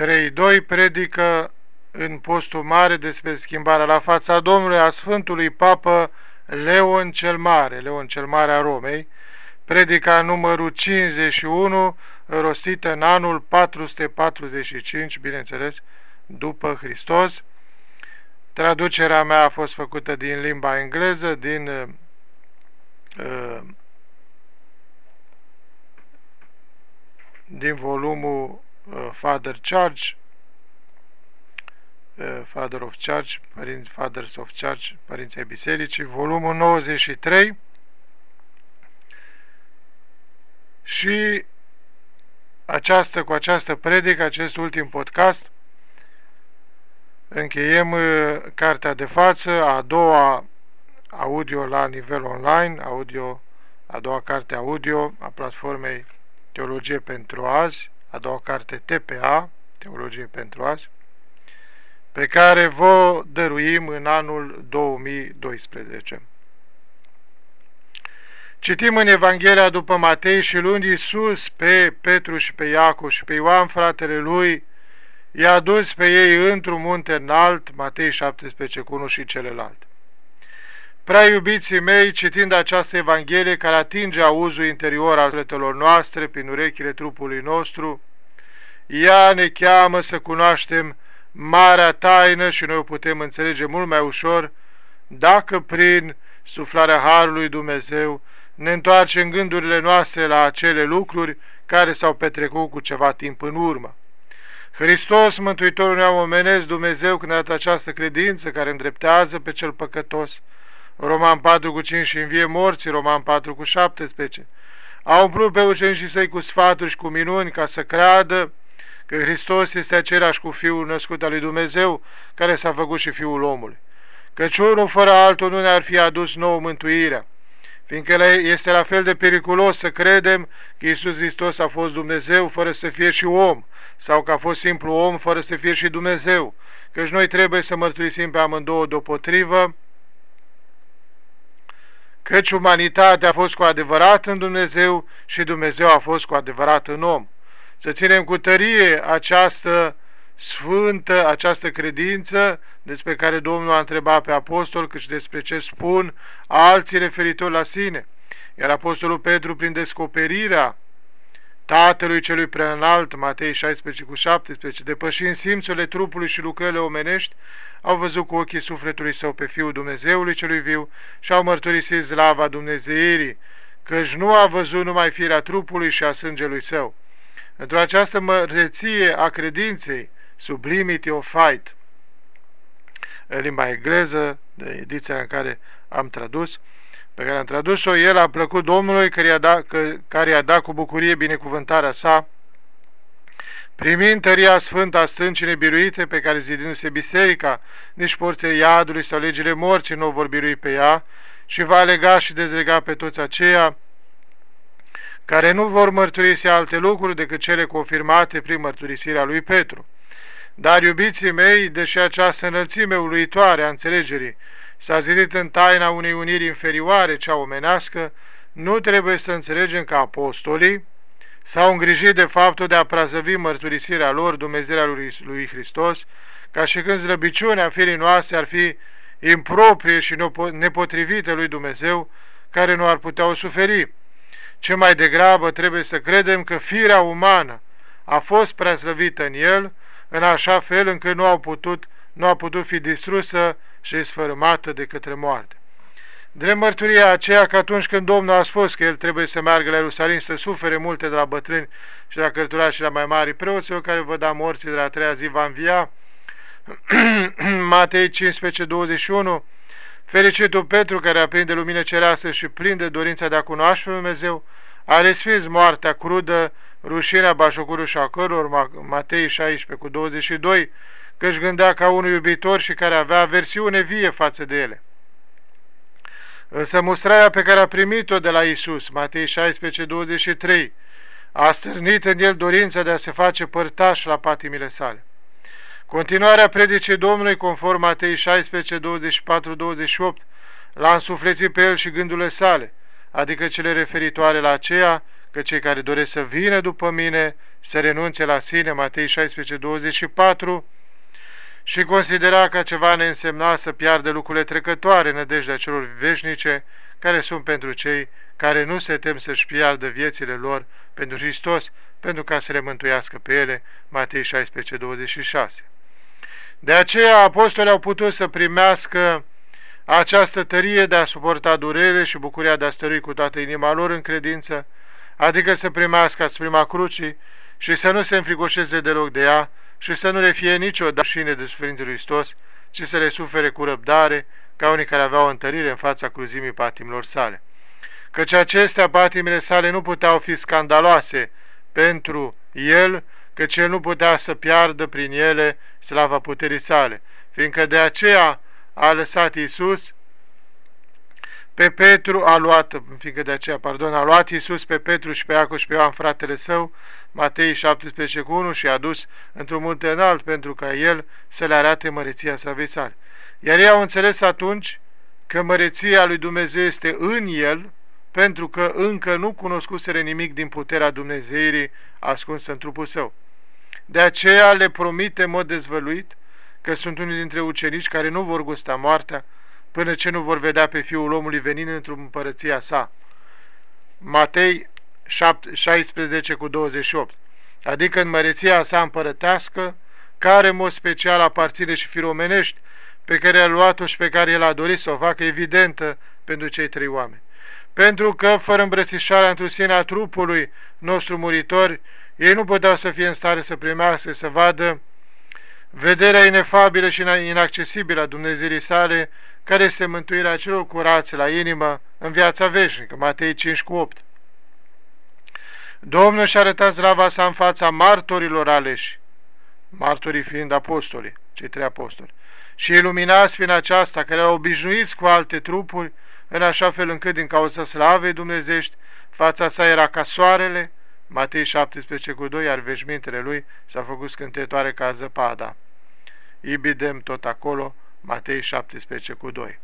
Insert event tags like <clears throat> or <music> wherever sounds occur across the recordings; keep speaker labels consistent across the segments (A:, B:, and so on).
A: 3.2 predică în postul mare despre schimbarea la fața Domnului a Sfântului Papă Leon cel Mare, Leon cel Mare a Romei, predica numărul 51, rostită în anul 445, bineînțeles, după Hristos. Traducerea mea a fost făcută din limba engleză, din uh, din volumul uh, Father Church, uh, Father of Church, Părinți, Fathers of Church, Părinții Bisericii, volumul 93 și această, cu această predică, acest ultim podcast, încheiem uh, cartea de față, a doua audio la nivel online, audio, a doua carte audio a platformei Teologie pentru azi, a doua carte TPA, Teologie pentru azi, pe care vă dăruim în anul 2012. Citim în Evanghelia după Matei și luând Iisus pe Petru și pe Iacov și pe Ioan, fratele lui, i-a dus pe ei într-un munte înalt, Matei 17 cu 1 și celălalt. Prea iubiții mei, citind această Evanghelie care atinge auzul interior al sufletelor noastre prin urechile trupului nostru, ea ne cheamă să cunoaștem marea taină și noi o putem înțelege mult mai ușor dacă prin suflarea Harului Dumnezeu ne întoarcem gândurile noastre la acele lucruri care s-au petrecut cu ceva timp în urmă. Hristos, Mântuitorul neam omenesc, Dumnezeu, când a dat această credință care îndreptează pe cel păcătos, Roman 4 cu 5 și învie morții, Roman 4 cu 17. A umplut pe ucenicii săi cu sfaturi și cu minuni ca să creadă că Hristos este același cu Fiul născut al lui Dumnezeu, care s-a făcut și Fiul omului. Căci unul fără altul nu ne-ar fi adus nouă mântuirea, fiindcă este la fel de periculos să credem că Iisus Hristos a fost Dumnezeu fără să fie și om, sau că a fost simplu om fără să fie și Dumnezeu, căci noi trebuie să mărturisim pe amândouă deopotrivă, căci umanitatea a fost cu adevărat în Dumnezeu și Dumnezeu a fost cu adevărat în om. Să ținem cu tărie această sfântă, această credință despre care Domnul a întrebat pe apostol, cât și despre ce spun alții referitor la sine. Iar apostolul Petru, prin descoperirea Tatălui celui preînalt, Matei 16 cu 17, depășind simțurile trupului și lucrările omenești, au văzut cu ochii sufletului său pe Fiul Dumnezeului celui viu și au mărturisit slava Dumnezeirii, căci nu a văzut numai firea trupului și a sângelui său. Într-o această măreție a credinței, sublimity of fight, în limba engleză, de ediția în care am tradus, pe care am tradus-o, el a plăcut Domnului care i-a dat, care i-a dat cu bucurie binecuvântarea sa, primind tăria sfântă a stâncii biruite pe care zidindu-se biserica, nici porțile iadului sau legile morții nu vor birui pe ea și va lega și dezlega pe toți aceia care nu vor mărturisi alte lucruri decât cele confirmate prin mărturisirea lui Petru. Dar, iubiții mei, deși această înălțime uluitoare a înțelegerii s-a zidit în taina unei uniri inferioare, cea omenească, nu trebuie să înțelegem că apostolii s-au îngrijit de faptul de a prazăvi mărturisirea lor, Dumnezeirea lui, lui Hristos, ca și când zlăbiciunea firii noastre ar fi improprie și nepotrivită lui Dumnezeu, care nu ar putea o suferi. Ce mai degrabă trebuie să credem că firea umană a fost preaslăvită în el, în așa fel încât nu, au putut, nu a putut fi distrusă și sfărâmată de către moarte. De mărturia aceea că atunci când Domnul a spus că el trebuie să meargă la Ierusalim să sufere multe de la bătrâni și de la cărturași și de la mai mari preoților care vă da morții de la a treia zi va învia, <clears throat> Matei 15, 21, Fericitul Petru, care aprinde lumină cereasă și plin de dorința de a cunoaște pe Dumnezeu, a respins moartea crudă, rușinea bașocurul și a căror, Matei 16 cu 22, că își gândea ca unul iubitor și care avea versiune vie față de ele. Însă mustraia pe care a primit-o de la Isus, Matei 16, 23, a stârnit în el dorința de a se face părtaș la patimile sale. Continuarea predicii Domnului, conform Matei 16, 24, 28, l-a însuflețit pe el și gândurile sale, adică cele referitoare la aceea că cei care doresc să vină după mine să renunțe la sine, Matei 16, 24, și considera ca ceva neînsemnat să piardă lucrurile trecătoare, nădejdea celor veșnice, care sunt pentru cei care nu se tem să-și piardă viețile lor pentru Hristos, pentru ca să le mântuiască pe ele, Matei 16, 26. De aceea apostolii au putut să primească această tărie de a suporta durere și bucuria de a stărui cu toată inima lor în credință, adică să primească asprima crucii și să nu se înfricoșeze deloc de ea și să nu le fie nicio dașine de suferință lui Hristos, ci să le sufere cu răbdare, ca unii care aveau întărire în fața cruzimii patimilor sale. Căci acestea, patimile sale, nu puteau fi scandaloase pentru el, căci el nu putea să piardă prin ele slava puterii sale, fiindcă de aceea a lăsat Iisus pe Petru a luat, fiindcă de aceea, pardon, a luat Iisus pe Petru și pe Iacob și pe Ioan, fratele său, Matei 17 cu 1 și a dus într-un munte înalt pentru ca el să le arate măreția sa sale. Iar ei au înțeles atunci că măreția lui Dumnezeu este în el, pentru că încă nu cunoscuseră nimic din puterea Dumnezeirii ascunsă în trupul său. De aceea le promite în mod dezvăluit că sunt unii dintre ucenici care nu vor gusta moartea până ce nu vor vedea pe Fiul omului venind într-o împărăția sa. Matei 16 cu 28 Adică în măreția sa împărătească, care în mod special aparține și firomenești, pe care a luat-o și pe care el a dorit să o facă evidentă pentru cei trei oameni. Pentru că, fără îmbrățișarea într sine a trupului nostru muritor, ei nu puteau să fie în stare să primească, să vadă vederea inefabilă și inaccesibilă a Dumnezeirii sale, care este mântuirea celor curați la inimă în viața veșnică, Matei 5 cu 8. Domnul și-a arătat slava sa în fața martorilor aleși, martorii fiind apostoli, cei trei apostoli, și iluminați prin aceasta, care au obișnuiți cu alte trupuri, în așa fel încât din cauza slavei dumnezești, fața sa era ca soarele, Matei 17 cu 2, iar veșmintele lui s-a făcut scântetoare ca zăpada. Ibidem tot acolo, Matei 17 cu 2.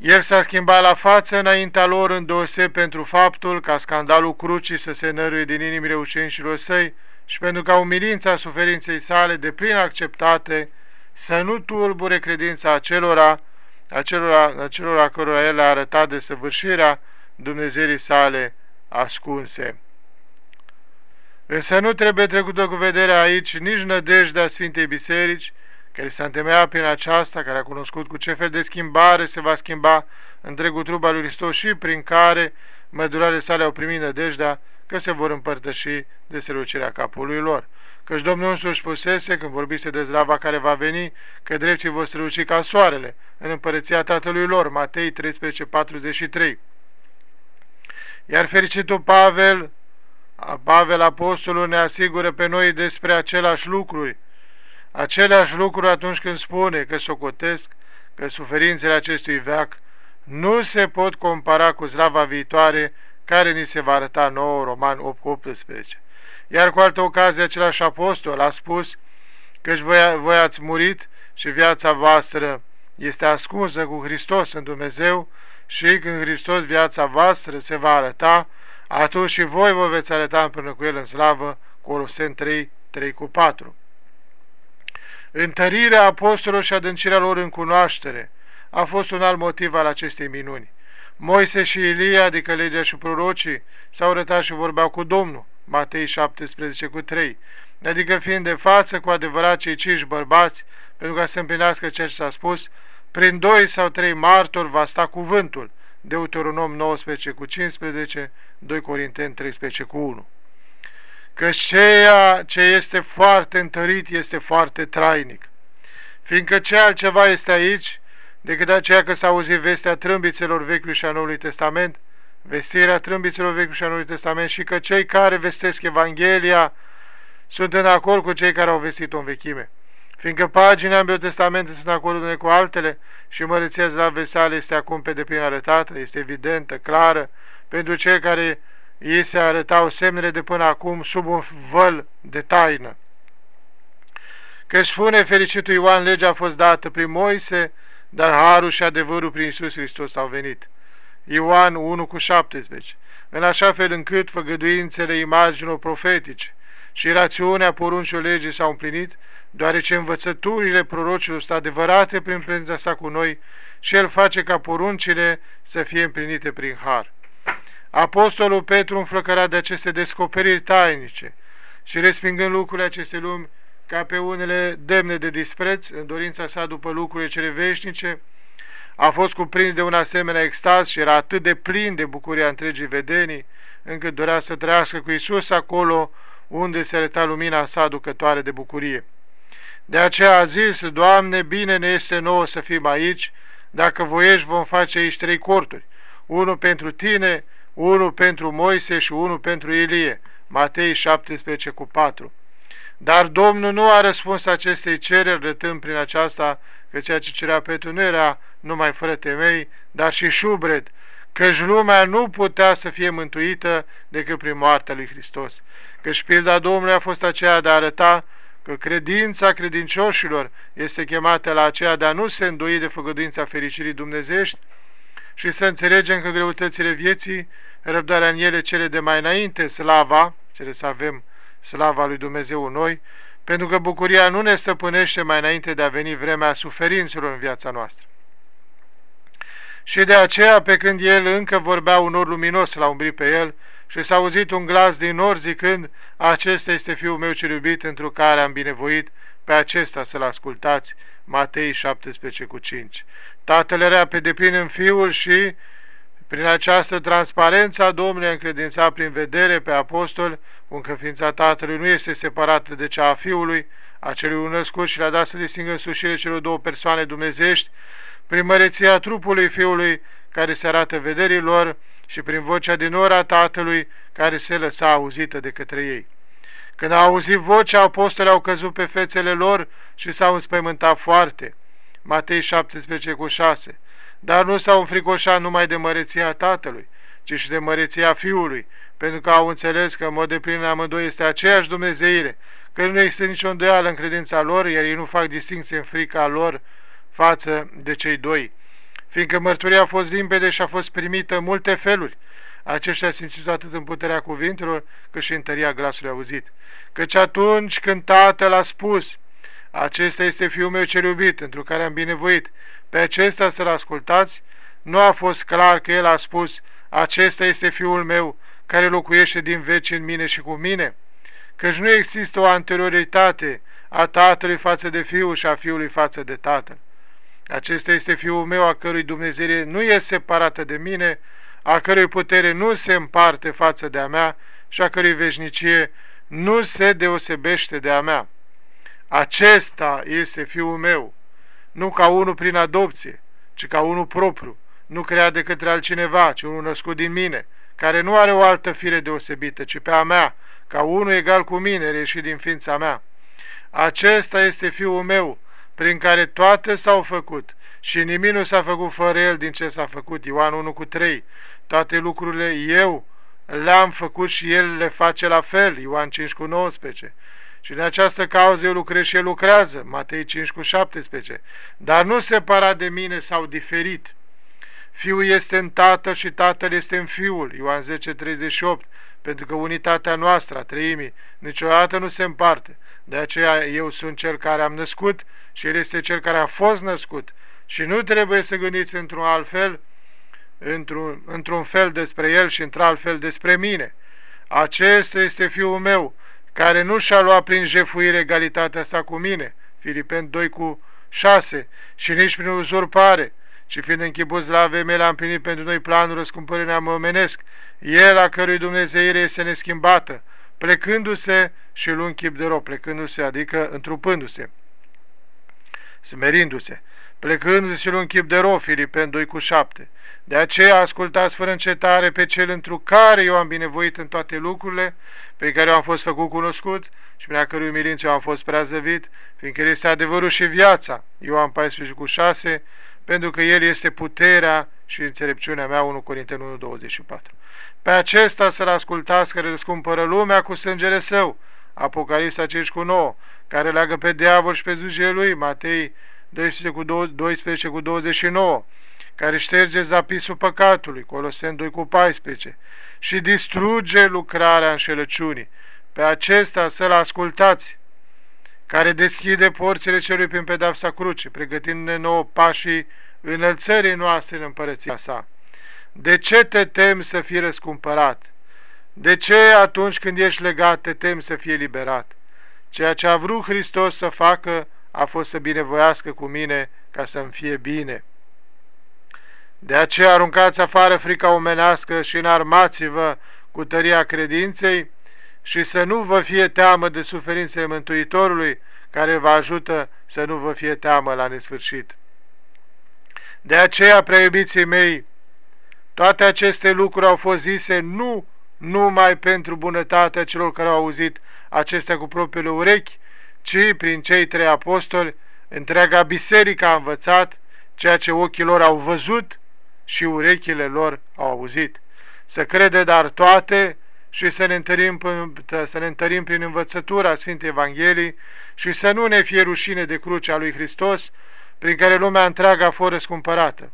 A: El s-a schimbat la față înaintea lor îndose pentru faptul ca scandalul crucii să se năruie din inimile ucenicilor săi și pentru ca umilința suferinței sale de plin acceptate să nu tulbure credința acelora, acelora, acelora cărora el a arătat de săvârșirea Dumnezeirii sale ascunse. Însă nu trebuie trecută cu vederea aici nici nădejdea Sfintei Biserici, care s-a întemeiat prin aceasta, care a cunoscut cu ce fel de schimbare se va schimba întregul trup al lui Hristos și prin care mădurale sale au primit nădejdea că se vor împărtăși de strălucirea capului lor. Căci Domnul însuși spusese, când vorbise de zlava care va veni, că drepții vor străluci ca soarele în împărăția Tatălui lor, Matei 13:43. Iar fericitul Pavel, Pavel Apostolul ne asigură pe noi despre același lucruri, aceleași lucruri atunci când spune că socotesc că suferințele acestui veac nu se pot compara cu slava viitoare care ni se va arăta nouă, Roman 8:18. Iar cu altă ocazie același apostol a spus că voi, voi ați murit și viața voastră este ascunsă cu Hristos în Dumnezeu și când Hristos viața voastră se va arăta, atunci și voi vă veți arăta împreună cu El în slavă, Coloseni 3, 3 cu 4. Întărirea apostolilor și adâncirea lor în cunoaștere a fost un alt motiv al acestei minuni. Moise și Ilia, adică legea și prorocii, s-au arătat și vorbeau cu Domnul, Matei 17 cu 3, adică fiind de față cu adevărat cei cinci bărbați, pentru ca să împlinească ceea ce s-a spus, prin doi sau trei martori va sta cuvântul, Deuteronom 19 cu 15, 2 Corinteni 13 cu 1 că ceea ce este foarte întărit este foarte trainic. Fiindcă ce altceva este aici decât aceea că s-a auzit vestea trâmbițelor Vechiului și a Noului Testament, vestirea trâmbițelor Vechiului și a Noului Testament și că cei care vestesc Evanghelia sunt în acord cu cei care au vestit-o în vechime. Fiindcă paginile ambele testamente sunt în acord unele cu altele și măreția la vesale este acum pe deplin arătată, este evidentă, clară, pentru cei care ei se arătau semnele de până acum sub un văl de taină. Că spune fericitul Ioan, legea a fost dată prin Moise, dar harul și adevărul prin Iisus Hristos au venit. Ioan 1 cu 17 în așa fel încât făgăduințele imaginilor profetice și rațiunea poruncilor legii s-au împlinit, deoarece învățăturile prorocilor sunt adevărate prin prezența sa cu noi și El face ca poruncile să fie împlinite prin har. Apostolul Petru înflăcăra de aceste descoperiri tainice și respingând lucrurile acestei lumi ca pe unele demne de dispreț, în dorința sa după lucrurile cele veșnice, a fost cuprins de un asemenea extaz și era atât de plin de bucuria întregii vedenii, încât dorea să trăiască cu Isus acolo unde se arăta lumina sa aducătoare de bucurie. De aceea a zis, Doamne, bine ne este nouă să fim aici, dacă voiești vom face aici trei corturi, unul pentru tine, unul pentru Moise și unul pentru Ilie. Matei 17 cu 4. Dar Domnul nu a răspuns acestei cereri, rătând prin aceasta că ceea ce cerea Petru nu era numai fără temei, dar și șubred, căci lumea nu putea să fie mântuită decât prin moartea lui Hristos. Căci pilda Domnului a fost aceea de a arăta că credința credincioșilor este chemată la aceea de a nu se îndoi de făgăduința fericirii dumnezești și să înțelegem că greutățile vieții, răbdarea în ele cele de mai înainte, slava, cele să avem slava lui Dumnezeu în noi, pentru că bucuria nu ne stăpânește mai înainte de a veni vremea suferințelor în viața noastră. Și de aceea, pe când el încă vorbea un nor luminos la umbri pe el, și s-a auzit un glas din nor zicând, Acesta este Fiul meu cel iubit, întru care am binevoit, pe acesta să-l ascultați. Matei 17 cu 5. Tatăl era pe deplin în Fiul și, prin această transparență a Domnului încredința prin vedere pe apostol, încă ființa Tatălui nu este separată de cea a Fiului, a celui născut și le-a dat să distingă însușire celor două persoane dumnezești, prin măreția trupului Fiului, care se arată vederii lor, și prin vocea din ora Tatălui, care se lăsa auzită de către ei. Când au auzit vocea, apostolii au căzut pe fețele lor și s-au înspăimântat foarte. Matei 17 cu 6. Dar nu s-au înfricoșat numai de măreția Tatălui, ci și de măreția Fiului, pentru că au înțeles că în mod de plin amândoi este aceeași Dumnezeire, că nu există nicio îndoială în credința lor, iar ei nu fac distinție în frica lor față de cei doi. Fiindcă mărturia a fost limpede și a fost primită în multe feluri, aceștia simțit atât în puterea cuvintelor, cât și în tăria glasului auzit. Căci atunci când Tatăl a spus, acesta este Fiul meu cel iubit, întru care am binevoit, pe acesta să-L ascultați, nu a fost clar că El a spus, acesta este Fiul meu, care locuiește din veci în mine și cu mine, căci nu există o anterioritate a Tatălui față de Fiul și a Fiului față de Tatăl. Acesta este Fiul meu, a cărui Dumnezeu nu e separată de mine, a cărui putere nu se împarte față de a mea și a cărui veșnicie nu se deosebește de a mea. Acesta este Fiul meu, nu ca unul prin adopție, ci ca unul propriu, nu creat de către altcineva, ci unul născut din mine, care nu are o altă fire deosebită, ci pe a mea, ca unul egal cu mine, reșit din ființa mea. Acesta este Fiul meu, prin care toate s-au făcut și nimic nu s-a făcut fără El din ce s-a făcut. Ioan 1 cu 3. Toate lucrurile eu le-am făcut și El le face la fel. Ioan 5 cu 19. Și de această cauză eu lucrez și El lucrează. Matei 5 cu 17. Dar nu separat de mine sau diferit. Fiul este în Tatăl și Tatăl este în Fiul. Ioan 10, 38. Pentru că unitatea noastră, a treimii, niciodată nu se împarte. De aceea eu sunt cel care am născut și El este Cel care a fost născut. Și nu trebuie să gândiți într-un alt fel, într-un, într fel despre El și într-alt fel despre mine. Acesta este Fiul meu, care nu și-a luat prin jefuire egalitatea sa cu mine, Filipen 2 cu 6, și nici prin uzurpare, ci fiind închipuți la avea mele, a împlinit pentru noi planul răscumpării neamămenesc, El a cărui Dumnezeire este neschimbată, plecându-se și luând chip de rob, plecându-se, adică întrupându-se smerindu-se, plecându-se și un chip de rob, Filipen 2 cu 7. De aceea ascultați fără încetare pe cel întru care eu am binevoit în toate lucrurile, pe care eu am fost făcut cunoscut și prin a cărui milință eu am fost prea zăvit, fiindcă El este adevărul și viața, Ioan 14 cu 6, pentru că El este puterea și înțelepciunea mea, 1 Corinteni 1, 24. Pe acesta să-L ascultați care răscumpără lumea cu sângele Său, Apocalipsa 5 cu 9, care leagă pe diavol și pe zujele lui, Matei 12 cu, 12 cu 29, care șterge zapisul păcatului, Coloseni 2 cu 14, și distruge lucrarea înșelăciunii. Pe acesta să-l ascultați, care deschide porțile celui prin pedapsa cruce, pregătindu-ne nouă pașii înălțării noastre în împărăția sa. De ce te temi să fii răscumpărat? De ce atunci când ești legat te temi să fie liberat? Ceea ce a vrut Hristos să facă a fost să binevoiască cu mine ca să-mi fie bine. De aceea aruncați afară frica omenească și înarmați-vă cu tăria credinței și să nu vă fie teamă de suferințele Mântuitorului, care vă ajută să nu vă fie teamă la nesfârșit. De aceea, preiubiții mei, toate aceste lucruri au fost zise nu numai pentru bunătatea celor care au auzit acestea cu propriile urechi, ci prin cei trei apostoli, întreaga biserică a învățat ceea ce ochii lor au văzut și urechile lor au auzit. Să crede dar toate și să ne întărim, să ne întărim prin învățătura Sfintei Evangheliei și să nu ne fie rușine de crucea lui Hristos, prin care lumea întreagă a fost răscumpărată.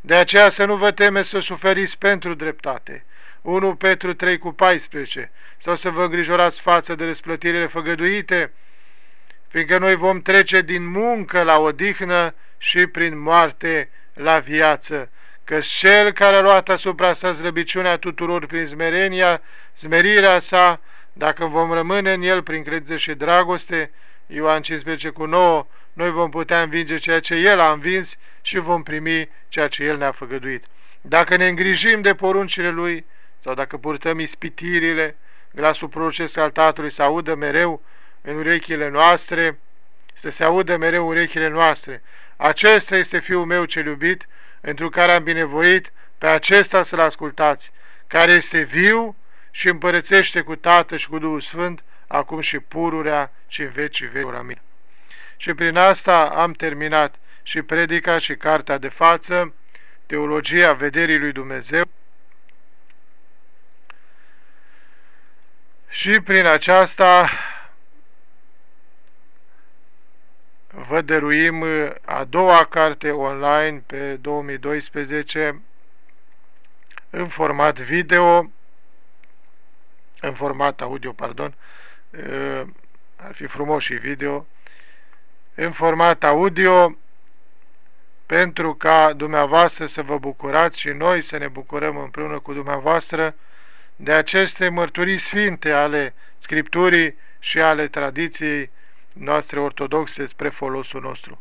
A: De aceea să nu vă teme să suferiți pentru dreptate. 1 Petru 3 cu 14 sau să vă îngrijorați față de răsplătirile făgăduite, fiindcă noi vom trece din muncă la odihnă și prin moarte la viață că cel care a luat asupra sa slăbiciunea tuturor prin smerenia, smerirea sa, dacă vom rămâne în el prin credință și dragoste, Ioan 15 cu 9, noi vom putea învinge ceea ce El a învins și vom primi ceea ce El ne-a făgăduit. Dacă ne îngrijim de poruncile Lui sau dacă purtăm ispitirile, glasul prorocesc al Tatălui să audă mereu în urechile noastre, să se audă mereu urechile noastre. Acesta este Fiul meu cel iubit, pentru care am binevoit pe acesta să-L ascultați, care este viu și împărățește cu Tatăl și cu Duhul Sfânt, acum și pururea și în vecii vecii. Amin. Și prin asta am terminat și predica și cartea de față, Teologia Vederii lui Dumnezeu, și prin aceasta vă dăruim uh, a doua carte online pe 2012 în format video, în format audio, pardon, uh, ar fi frumos și video, în format audio, pentru ca dumneavoastră să vă bucurați și noi să ne bucurăm împreună cu dumneavoastră de aceste mărturii sfinte ale Scripturii și ale tradiției noastre ortodoxe spre folosul nostru.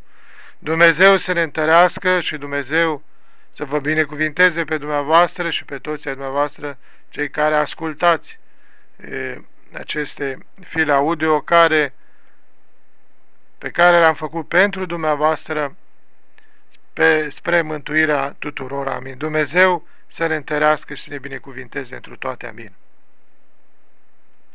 A: Dumnezeu să ne întărească și Dumnezeu să vă binecuvinteze pe dumneavoastră și pe toți ai dumneavoastră, cei care ascultați e, aceste file audio care, pe care le-am făcut pentru dumneavoastră pe, spre mântuirea tuturor. Amin. Dumnezeu să ne întărească și să ne binecuvinteze întru toate. Amin.